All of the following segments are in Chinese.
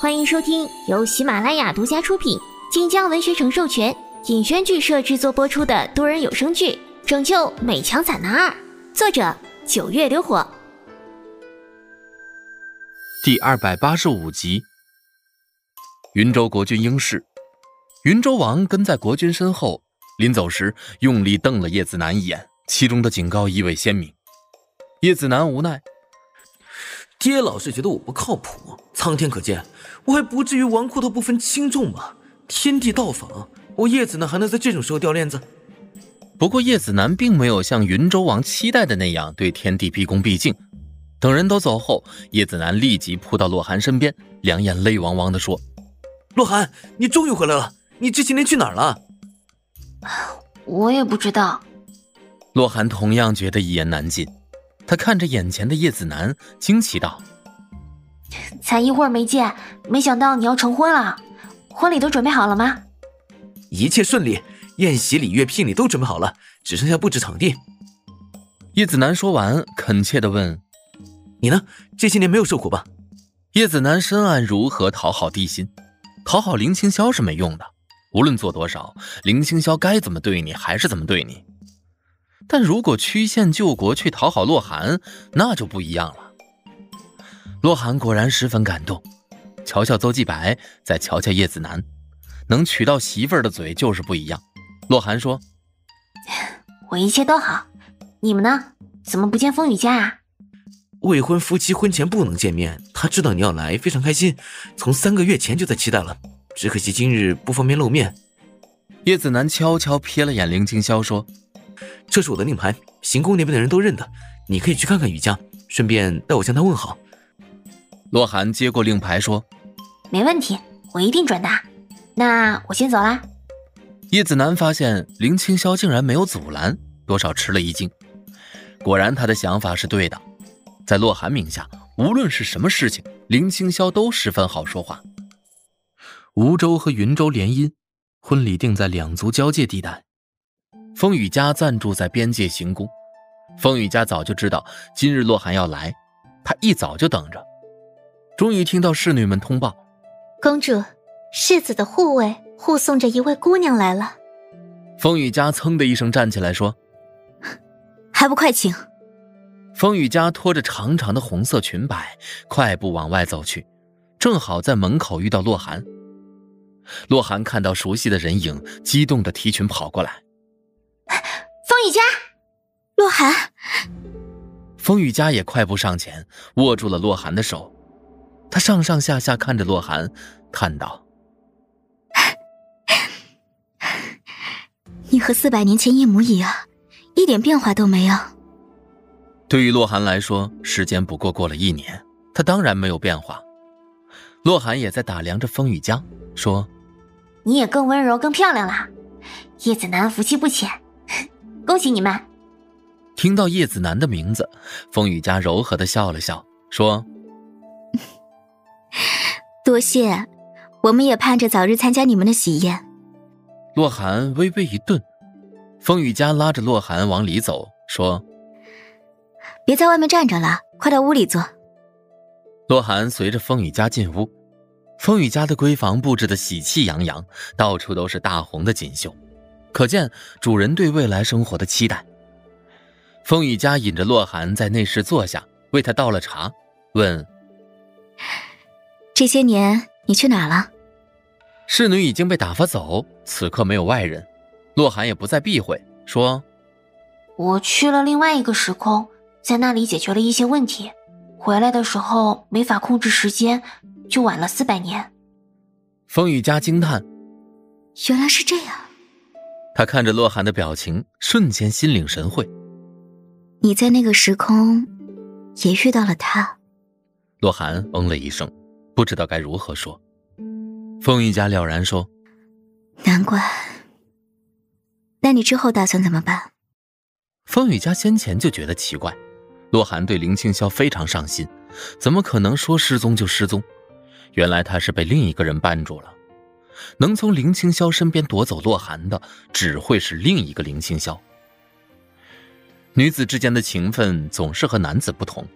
欢迎收听由喜马拉雅独家出品、晋江文学城授权、尹轩剧社制作播出的多人有声剧《拯救美强惨男二》，作者九月流火，第二百八十五集。云州国君应试，云州王跟在国君身后，临走时用力瞪了叶子楠一眼，其中的警告意味鲜明。叶子楠无奈。爹老是觉得我不靠谱，苍天可见，我还不至于纨绔到不分轻重吗？天地到访，我叶子楠还能在这种时候掉链子？不过叶子楠并没有像云州王期待的那样对天地毕恭毕敬。等人都走后，叶子楠立即扑到洛寒身边，两眼泪汪汪地说：“洛寒，你终于回来了！你这些年去哪儿了？” 我也不知道。洛寒同样觉得一言难尽。他看着眼前的叶子楠，惊奇道：“才一会儿没见，没想到你要成婚了。婚礼都准备好了吗？”“一切顺利，宴席、礼乐、聘礼都准备好了，只剩下布置场地。”叶子楠说完，恳切的问：“你呢？这些年没有受苦吧？”叶子楠深谙如何讨好帝心，讨好林清霄是没用的。无论做多少，林清霄该怎么对你，还是怎么对你。但如果曲线救国去讨好洛寒，那就不一样了。洛寒果然十分感动，瞧瞧邹继白，再瞧瞧叶子楠，能娶到媳妇儿的嘴就是不一样。洛寒说：“ 我一切都好，你们呢？怎么不见风雨家啊？”未婚夫妻婚前不能见面，他知道你要来，非常开心，从三个月前就在期待了。只可惜今日不方便露面。叶子楠悄悄瞥了眼林清霄，说。这是我的令牌，行宫那边的人都认得，你可以去看看雨家，顺便代我向他问好。洛寒接过令牌说：“没问题，我一定转达。那我先走啦。”叶子楠发现林清霄竟然没有阻拦，多少吃了一惊。果然，他的想法是对的，在洛寒名下，无论是什么事情，林清霄都十分好说话。梧州和云州联姻，婚礼定在两族交界地带。风雨家暂住在边界行宫，风雨家早就知道今日洛寒要来，他一早就等着。终于听到侍女们通报：“公主，世子的护卫护送着一位姑娘来了。”风雨家噌的一声站起来说：“ 还不快请！”风雨家拖着长长的红色裙摆，快步往外走去，正好在门口遇到洛寒。洛寒看到熟悉的人影，激动的提裙跑过来。风雨家，洛寒。风雨家也快步上前，握住了洛寒的手。他上上下下看着洛寒，叹道：“你和四百年前一模一样，一点变化都没有。”对于洛寒来说，时间不过过了一年，他当然没有变化。洛寒也在打量着风雨家，说：“你也更温柔、更漂亮了。叶子楠福气不浅。”恭喜你们！听到叶子楠的名字，风雨家柔和的笑了笑，说：“ 多谢，我们也盼着早日参加你们的喜宴。”洛寒微微一顿，风雨家拉着洛寒往里走，说：“别在外面站着了，快到屋里坐。”洛寒随着风雨家进屋，风雨家的闺房布置的喜气洋洋，到处都是大红的锦绣。可见主人对未来生活的期待。风雨家引着洛寒在内室坐下，为他倒了茶，问：“这些年你去哪了？”侍女已经被打发走，此刻没有外人，洛寒也不再避讳，说：“我去了另外一个时空，在那里解决了一些问题，回来的时候没法控制时间，就晚了四百年。”风雨家惊叹：“原来是这样。”他看着洛寒的表情，瞬间心领神会。你在那个时空，也遇到了他。洛寒嗯了一声，不知道该如何说。风雨家了然说：“难怪。那你之后打算怎么办？”风雨家先前就觉得奇怪，洛寒对林清霄非常上心，怎么可能说失踪就失踪？原来他是被另一个人绊住了。能从林清霄身边夺走洛寒的，只会是另一个林清霄。女子之间的情分总是和男子不同，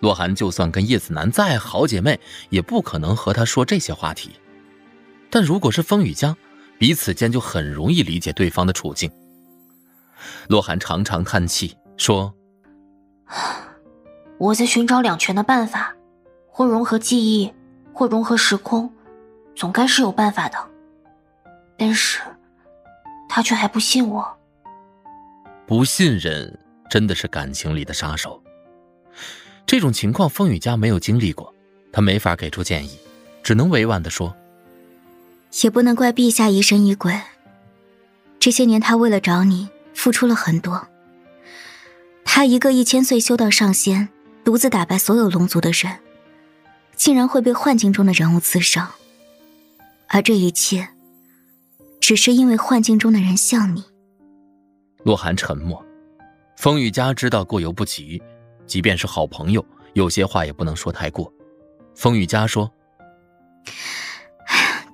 洛寒就算跟叶子楠再好姐妹，也不可能和她说这些话题。但如果是风雨佳，彼此间就很容易理解对方的处境。洛寒长长叹气说：“ 我在寻找两全的办法，或融合记忆，或融合时空，总该是有办法的。但是，他却还不信我。不信任真的是感情里的杀手。这种情况，风雨家没有经历过，他没法给出建议，只能委婉的说。”也不能怪陛下疑神疑鬼。这些年，他为了找你付出了很多。他一个一千岁修道上仙，独自打败所有龙族的人，竟然会被幻境中的人物刺伤。而这一切，只是因为幻境中的人像你。洛寒沉默。风雨家知道过犹不及，即便是好朋友，有些话也不能说太过。风雨家说。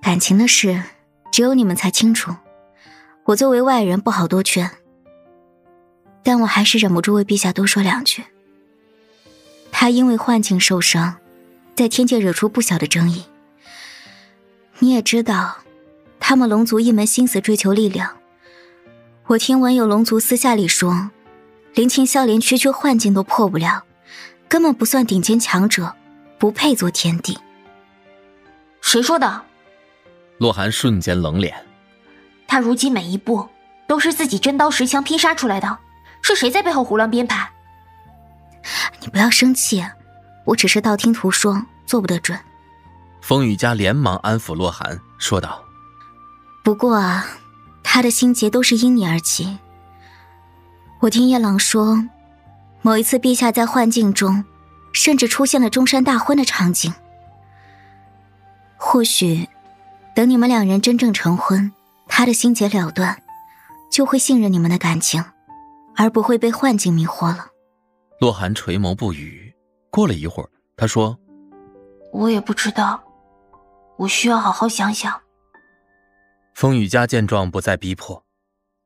感情的事，只有你们才清楚。我作为外人不好多劝，但我还是忍不住为陛下多说两句。他因为幻境受伤，在天界惹出不小的争议。你也知道，他们龙族一门心思追求力量。我听闻有龙族私下里说，林清霄连区区幻境都破不了，根本不算顶尖强者，不配做天帝。谁说的？洛寒瞬间冷脸，他如今每一步都是自己真刀实枪拼杀出来的，是谁在背后胡乱编排？你不要生气，我只是道听途说，做不得准。风雨家连忙安抚洛寒，说道：“不过啊，他的心结都是因你而起。我听叶朗说，某一次陛下在幻境中，甚至出现了中山大婚的场景。或许……”等你们两人真正成婚，他的心结了断，就会信任你们的感情，而不会被幻境迷惑了。洛寒垂眸不语。过了一会儿，他说：“我也不知道，我需要好好想想。”风雨家见状，不再逼迫。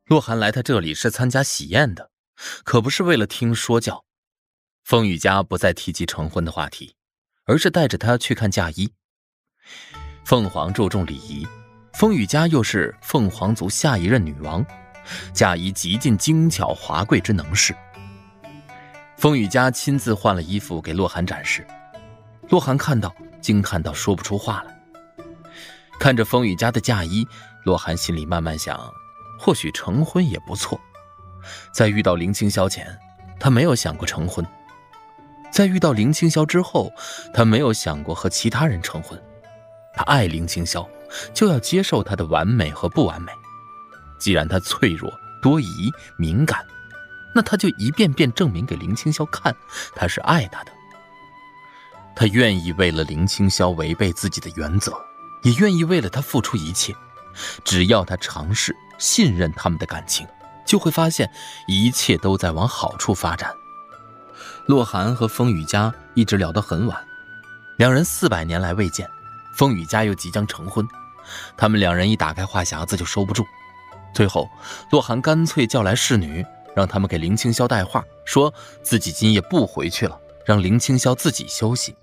洛寒来他这里是参加喜宴的，可不是为了听说教。风雨家不再提及成婚的话题，而是带着他去看嫁衣。凤凰注重礼仪，风雨家又是凤凰族下一任女王，嫁衣极尽精巧华贵之能事。风雨家亲自换了衣服给洛寒展示，洛寒看到惊叹到说不出话来。看着风雨家的嫁衣，洛寒心里慢慢想，或许成婚也不错。在遇到林清霄前，他没有想过成婚；在遇到林清霄之后，他没有想过和其他人成婚。他爱林清霄，就要接受他的完美和不完美。既然他脆弱、多疑、敏感，那他就一遍遍证明给林清霄看，他是爱他的。他愿意为了林清霄违背自己的原则，也愿意为了他付出一切。只要他尝试信任他们的感情，就会发现一切都在往好处发展。洛寒和风雨家一直聊到很晚，两人四百年来未见。风雨家又即将成婚，他们两人一打开话匣子就收不住。最后，洛寒干脆叫来侍女，让他们给林清霄带话，说自己今夜不回去了，让林清霄自己休息。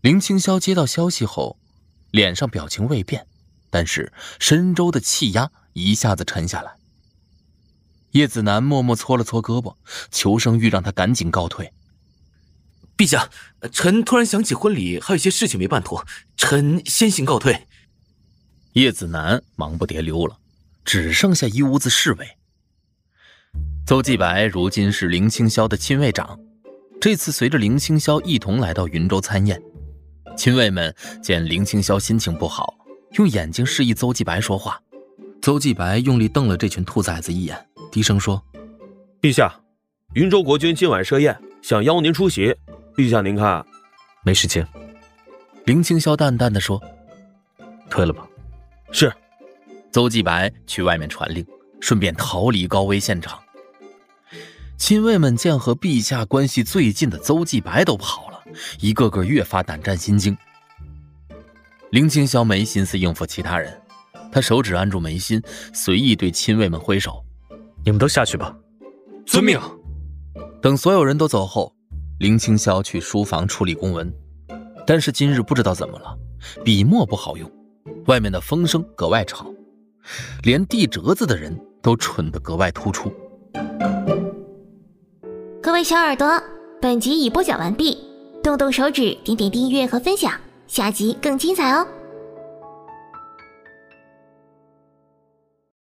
林清霄接到消息后，脸上表情未变，但是深州的气压一下子沉下来。叶子楠默默搓了搓胳膊，求生欲让他赶紧告退。陛下，臣突然想起婚礼还有些事情没办妥，臣先行告退。叶子楠忙不迭溜了，只剩下一屋子侍卫。邹继白如今是林清霄的亲卫长，这次随着林清霄一同来到云州参宴。亲卫们见林清霄心情不好，用眼睛示意邹继白说话。邹继白用力瞪了这群兔崽子一眼，低声说：“陛下，云州国君今晚设宴，想邀您出席。”陛下，您看，没时间。林清霄淡淡的说：“退了吧。”是。邹继白去外面传令，顺便逃离高危现场。亲卫们见和陛下关系最近的邹继白都跑了，一个个越发胆战心惊。林清霄没心思应付其他人，他手指按住眉心，随意对亲卫们挥手：“你们都下去吧。”遵命。等所有人都走后。林青霄去书房处理公文，但是今日不知道怎么了，笔墨不好用，外面的风声格外吵，连递折子的人都蠢得格外突出。各位小耳朵，本集已播讲完毕，动动手指，点点订阅和分享，下集更精彩哦！